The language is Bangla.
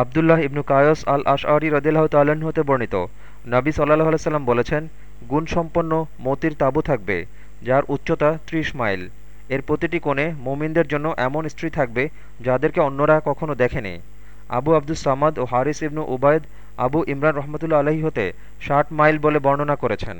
আবদুল্লাহ ইবনু কায়স আল আশআরি রদিল্লাহ তাল্লাহ্ন হতে বর্ণিত। নাবী সাল্লাহ আলাইসাল্লাম বলেছেন, গুণসম্পন্ন মতির তাঁবু থাকবে, যার উচ্চতা ত্রিশ মাইল। এর প্রতিটি কোণে মোমিনদের জন্য এমন স্ত্রী থাকবে, যাদেরকে অন্যরা কখনো দেখেনি। আবু আব্দুল সামাদ ও হারিস ইবনু উবায়দ আবু ইমরান রহমতুল্লা আলহী হতে ষাট মাইল বলে বর্ণনা করেছেন।